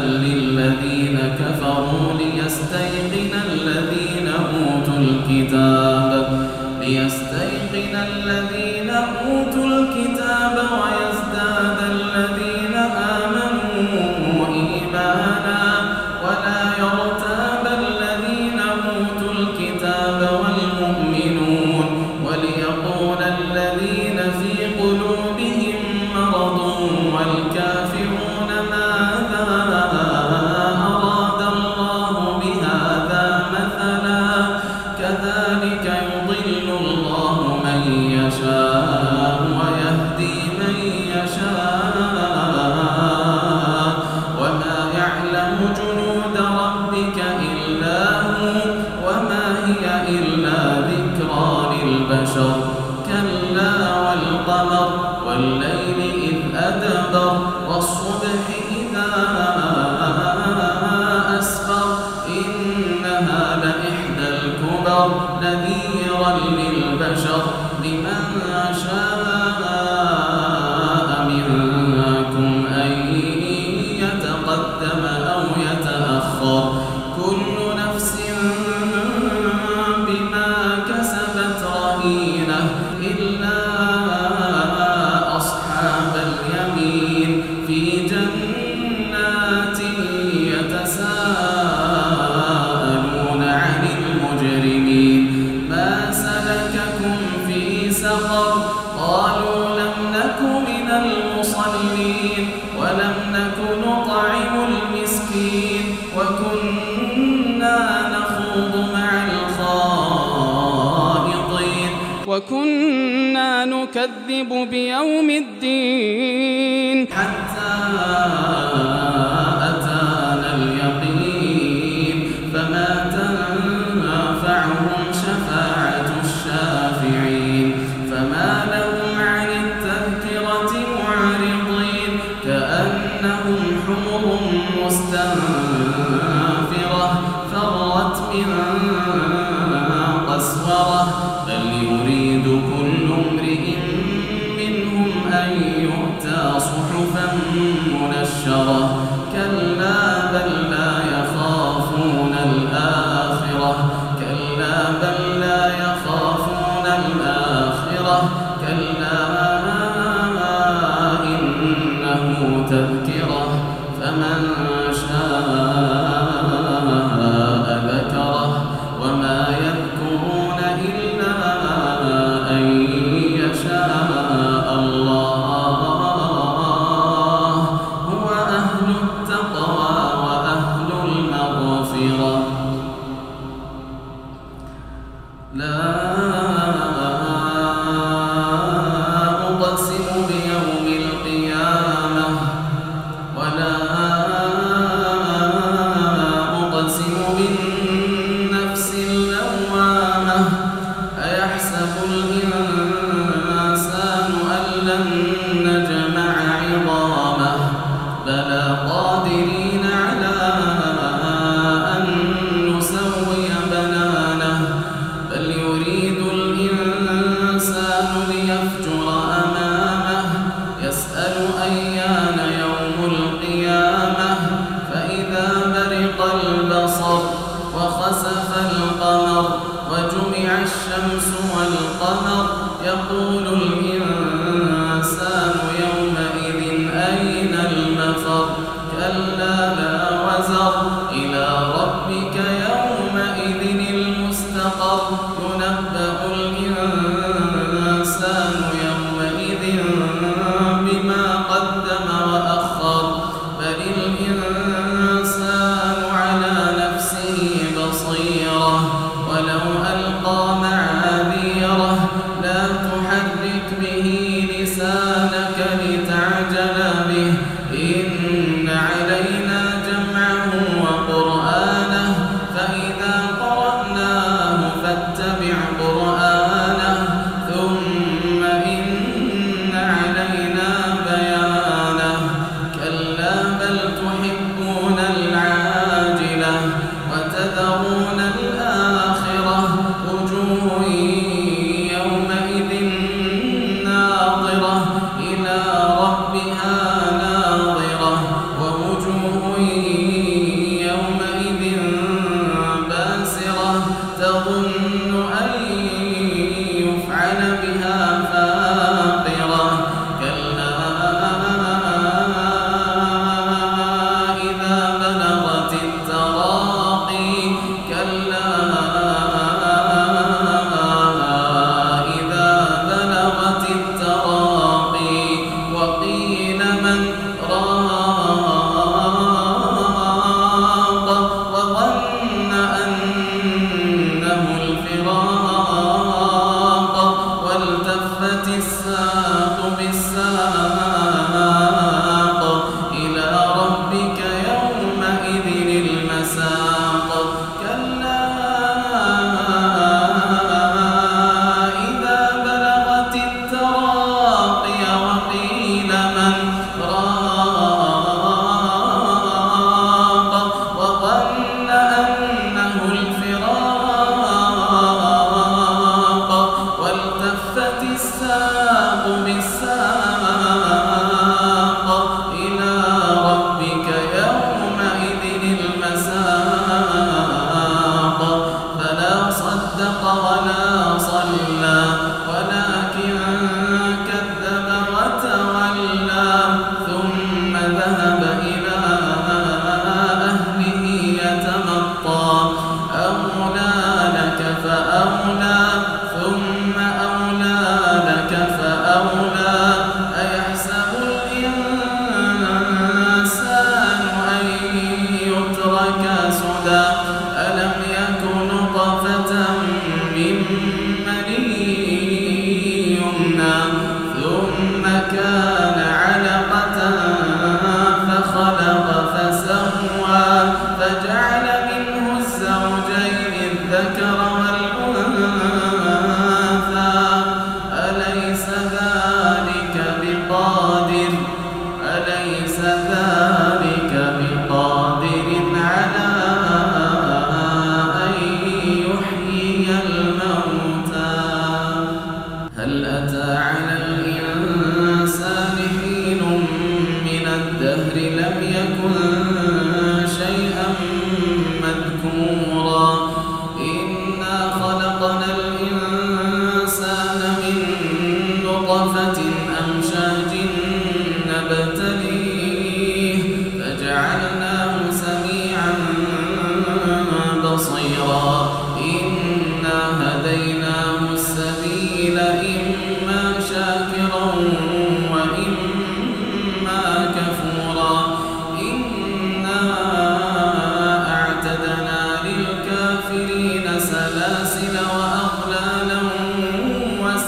للذين كفروا ليستيقن الذين أوتوا الكتاب ليستيقن الذين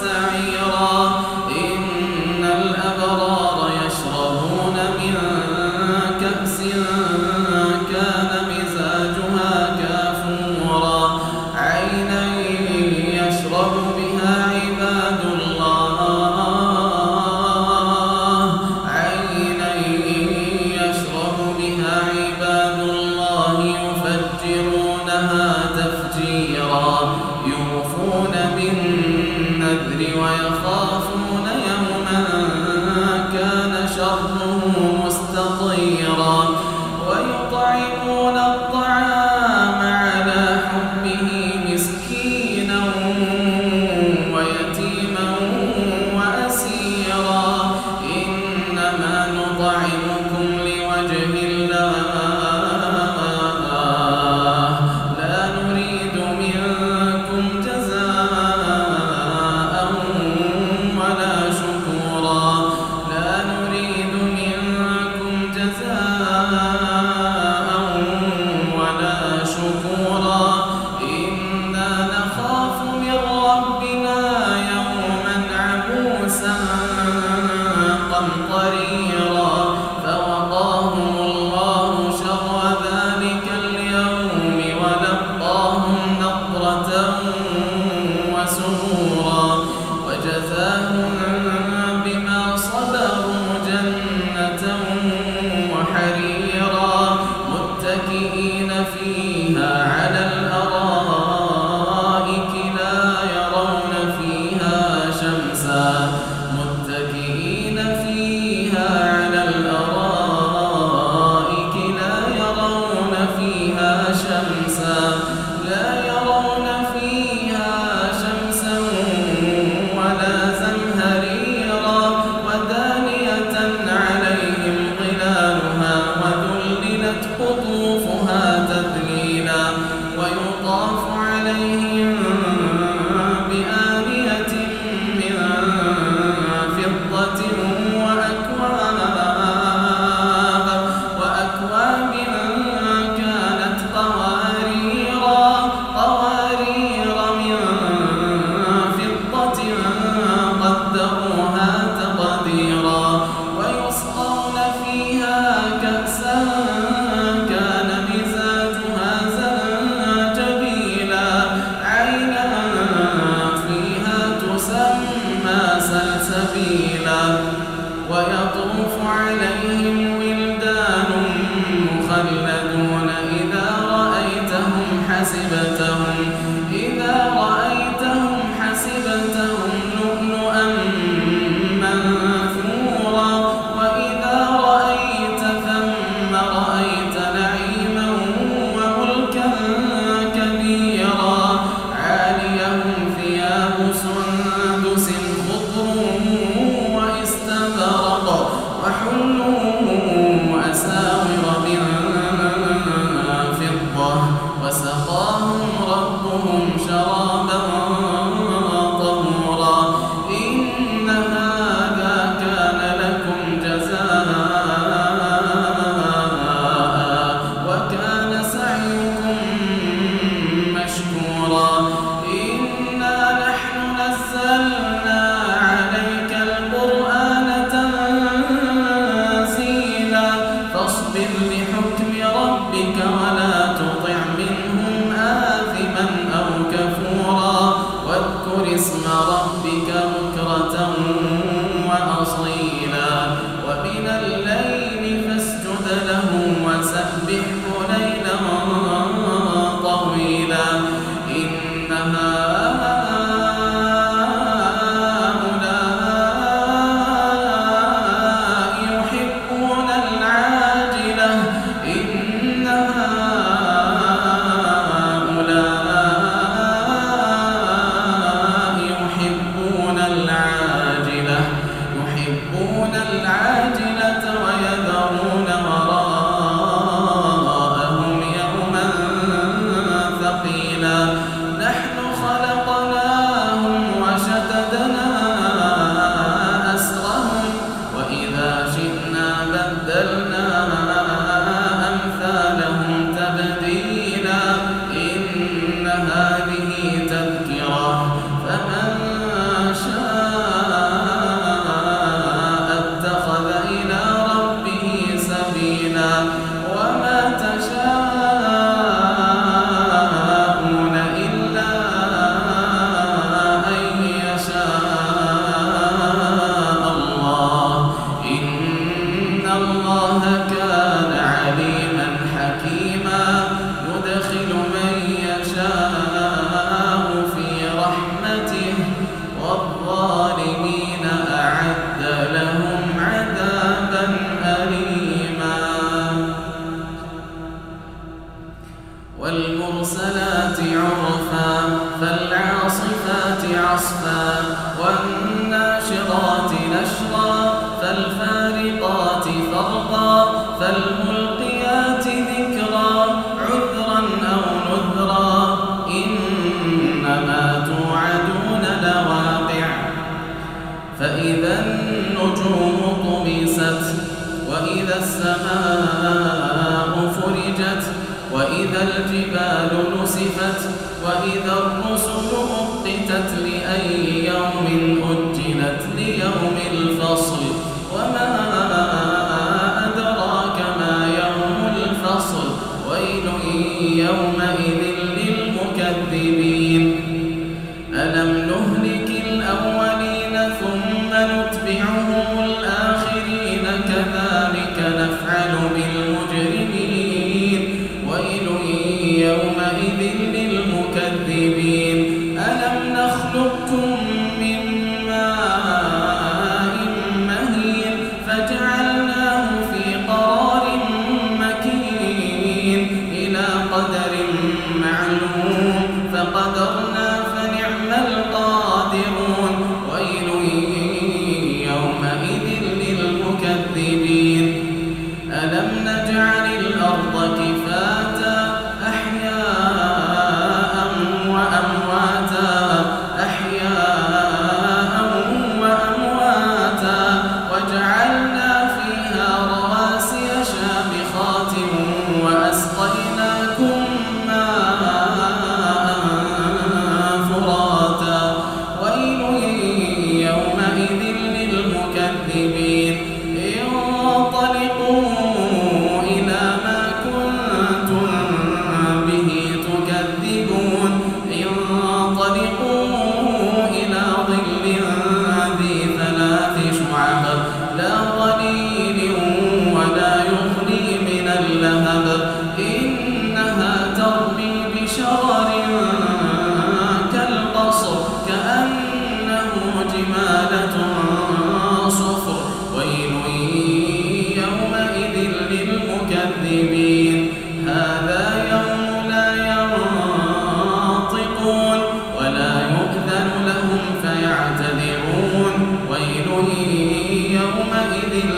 ます。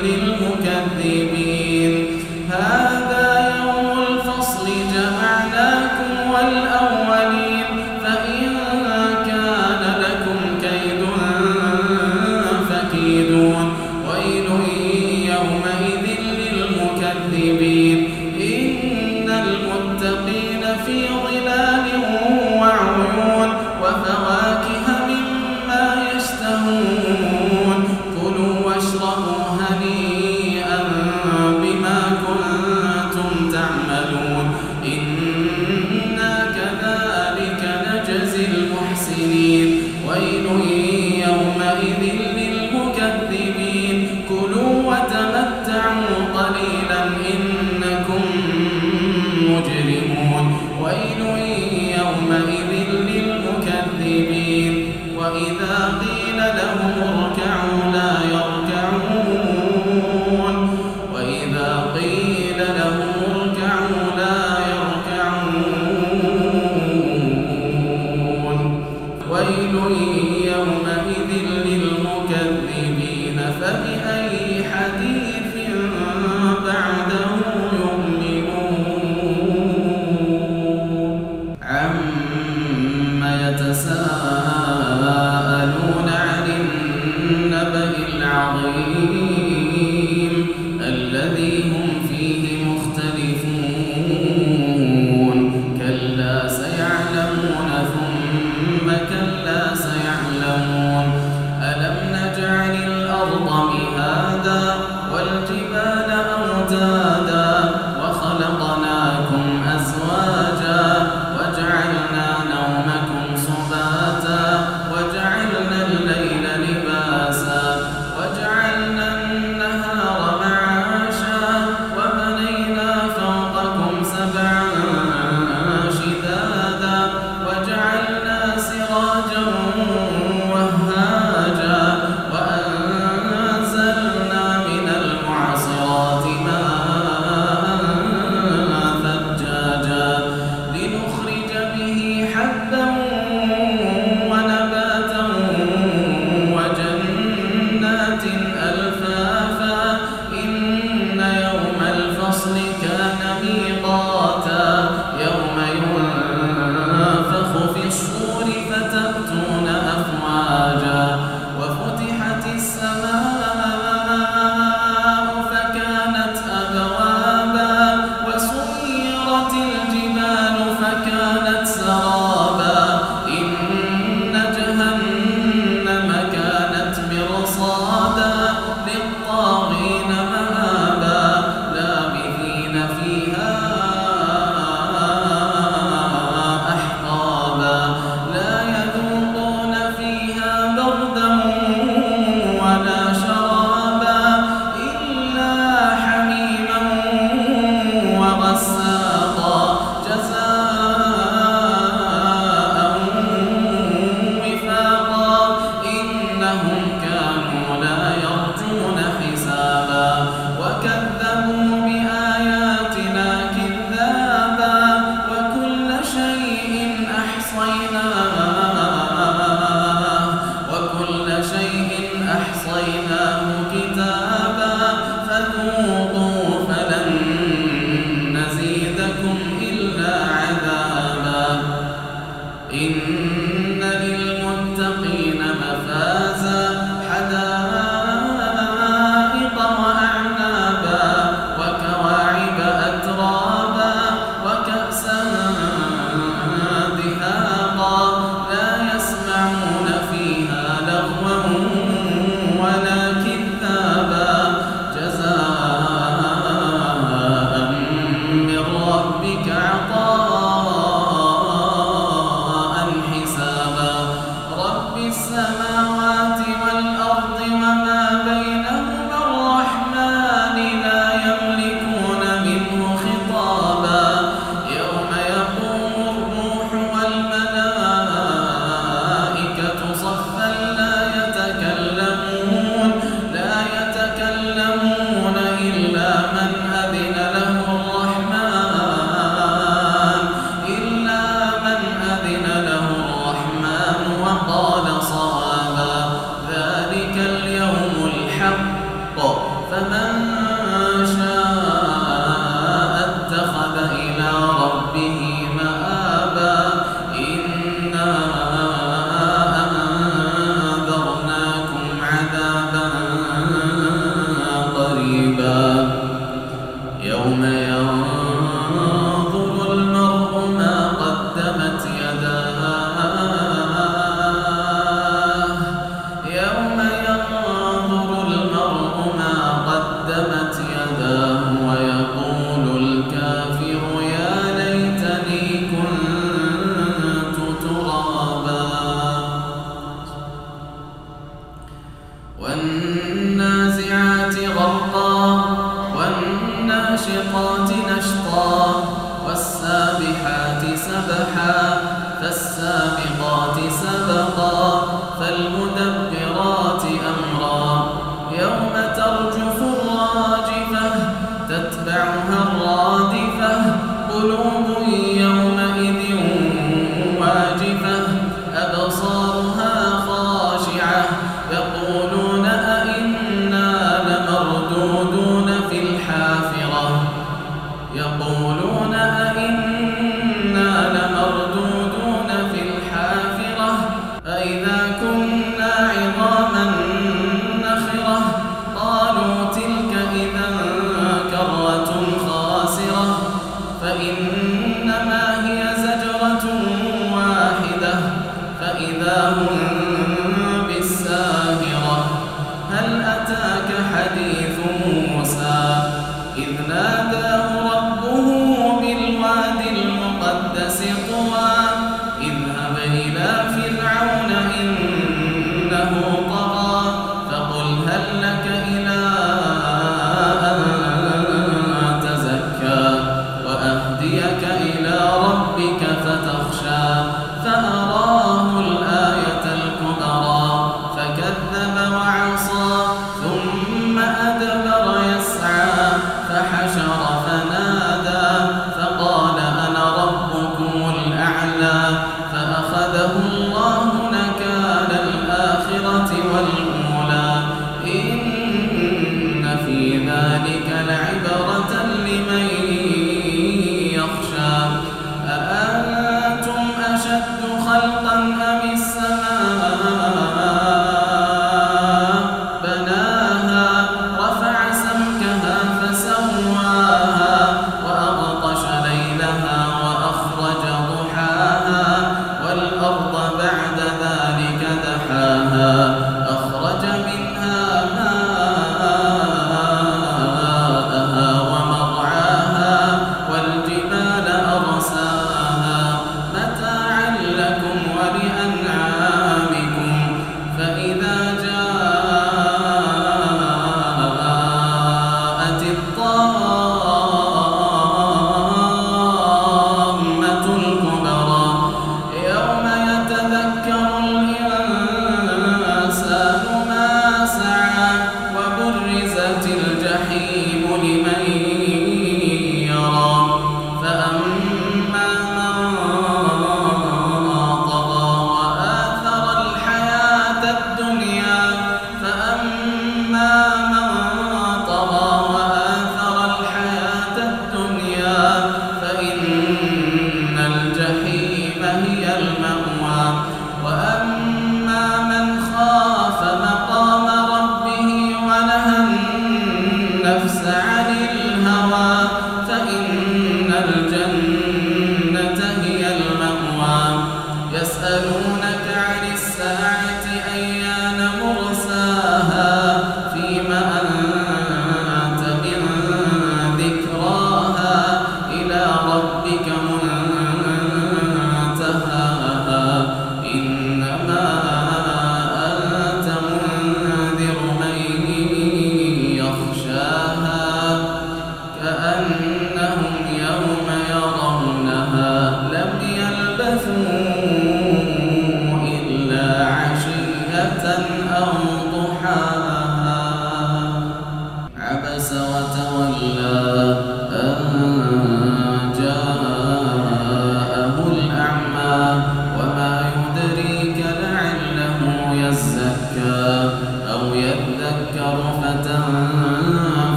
الذين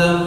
الذين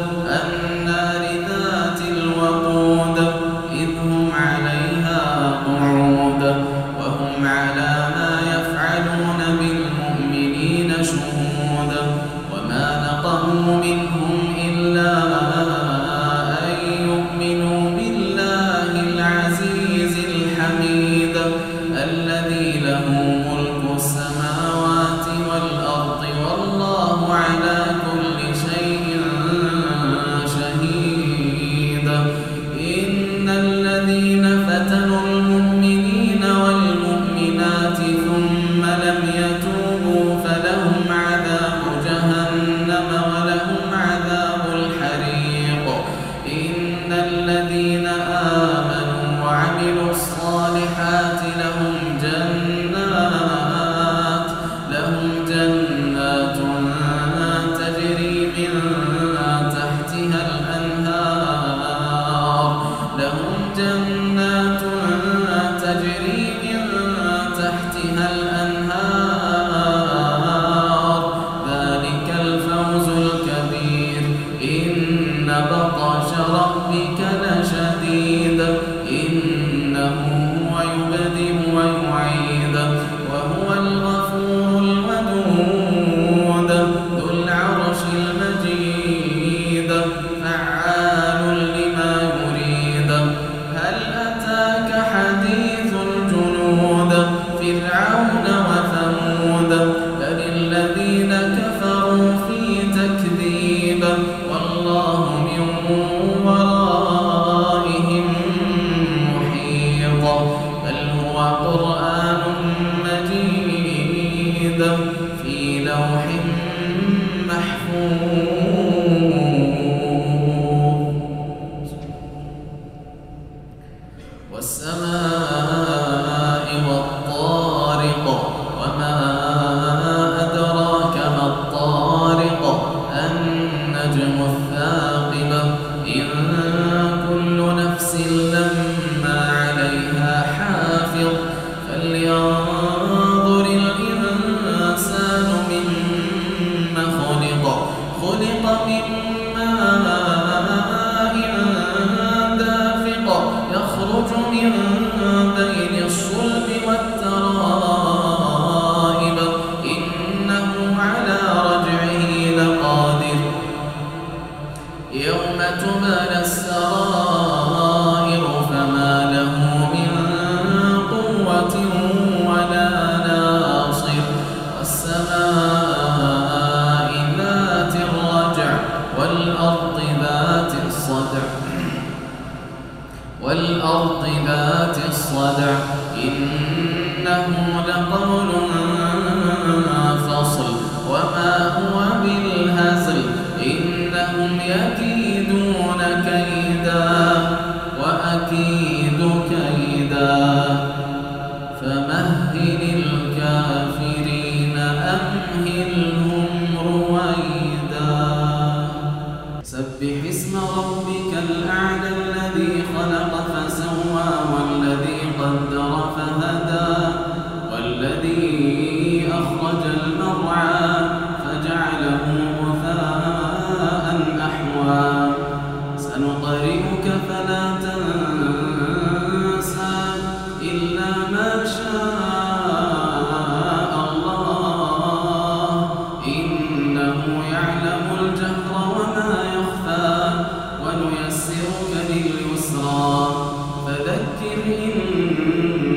لست عليهم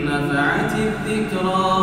بمسيطر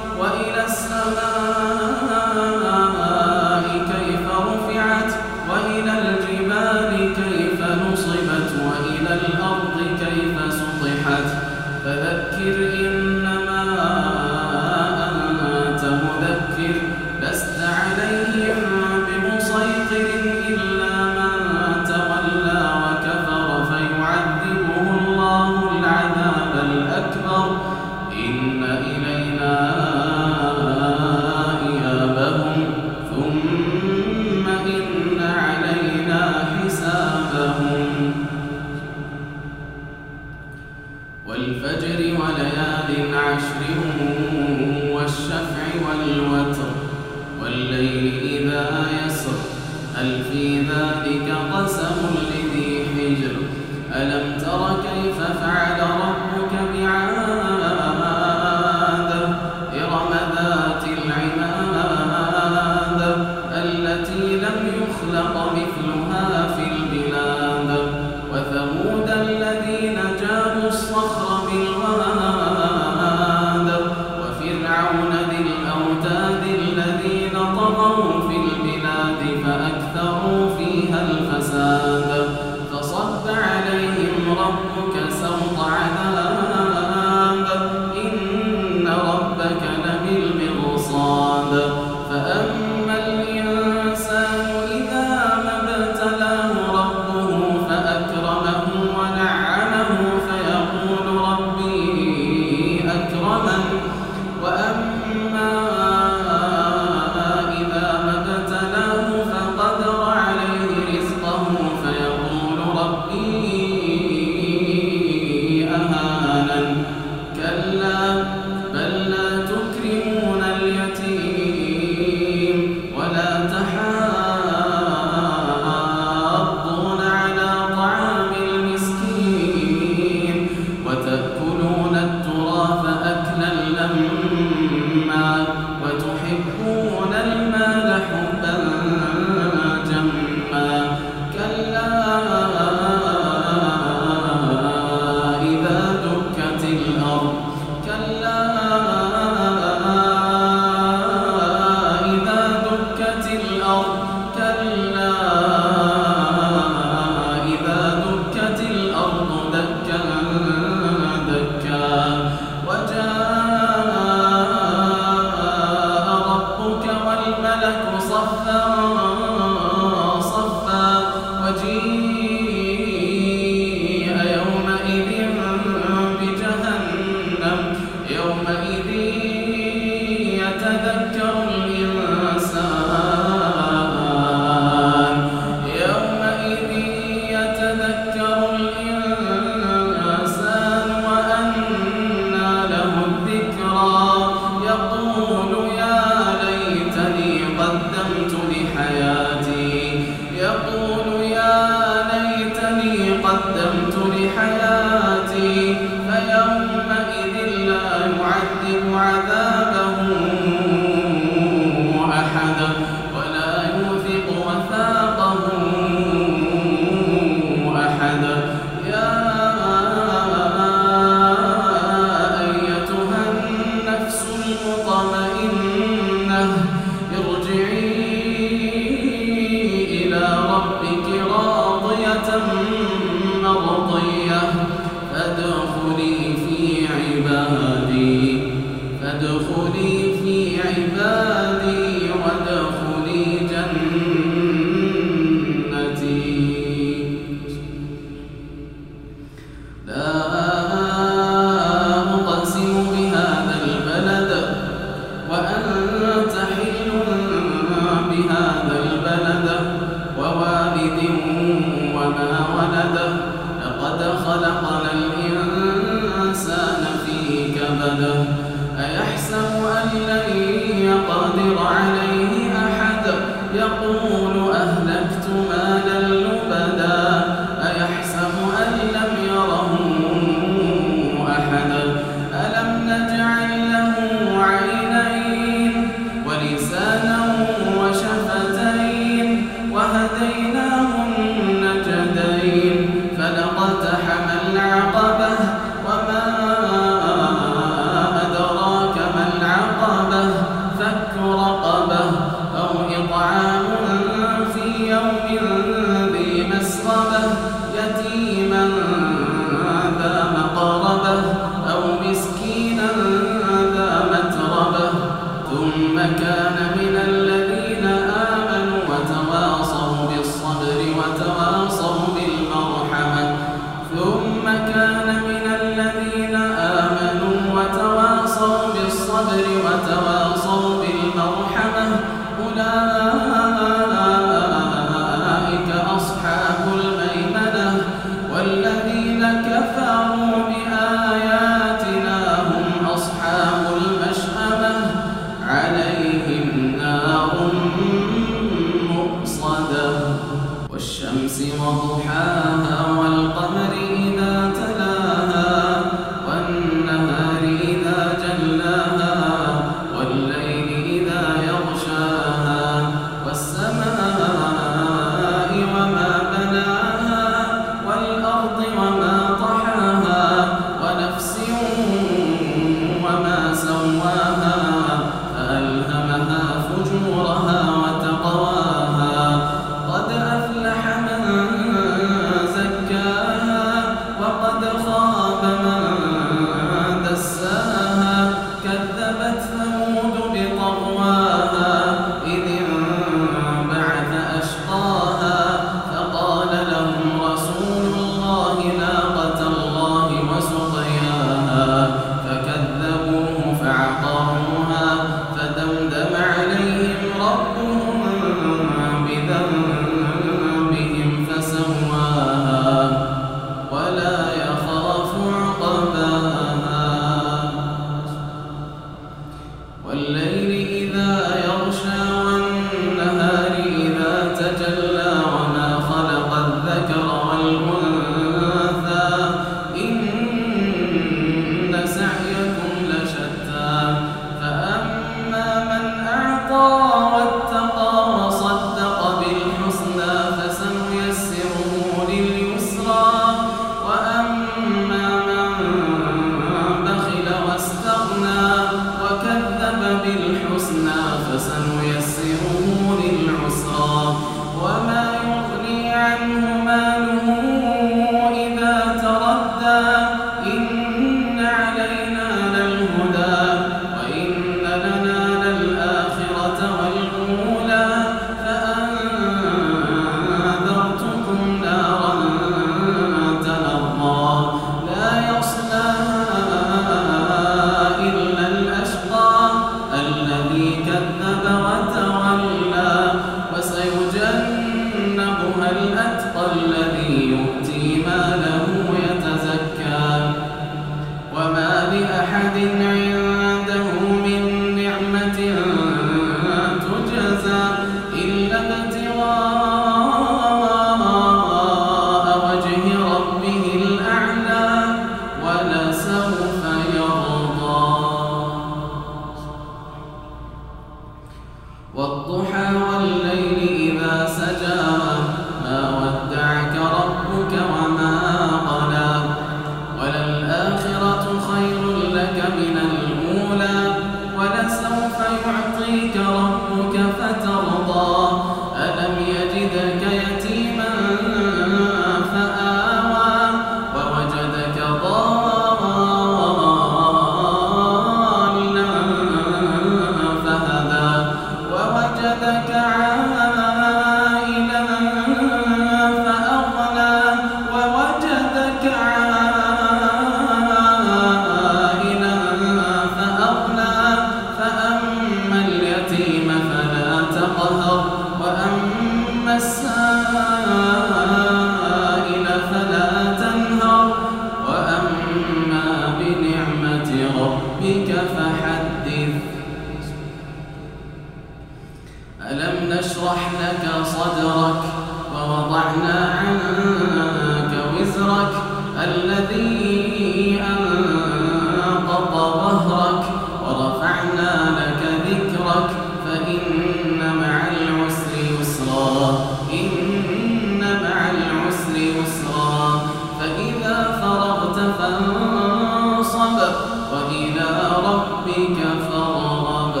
يكذبك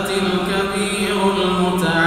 الكبير المتعال.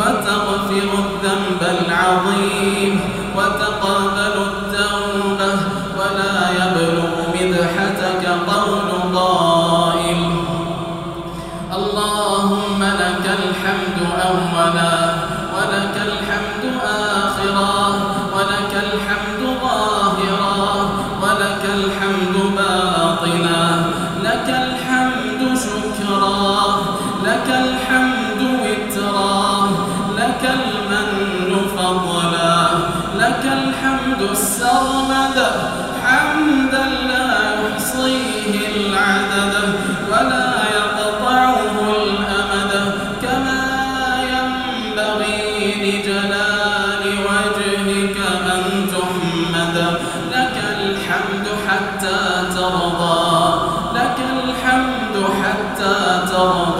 وتغفر الذنب العظيم وتقابل التوبة ولا يبلغ مدحتك قول قائل اللهم لك الحمد أولا السرمد حمدا لا يحصيه العدد ولا يقطعه الأمد كما ينبغي لجلال وجهك أن تحمد. لك الحمد حتى ترضى. لك الحمد حتى ترضى.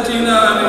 جنانك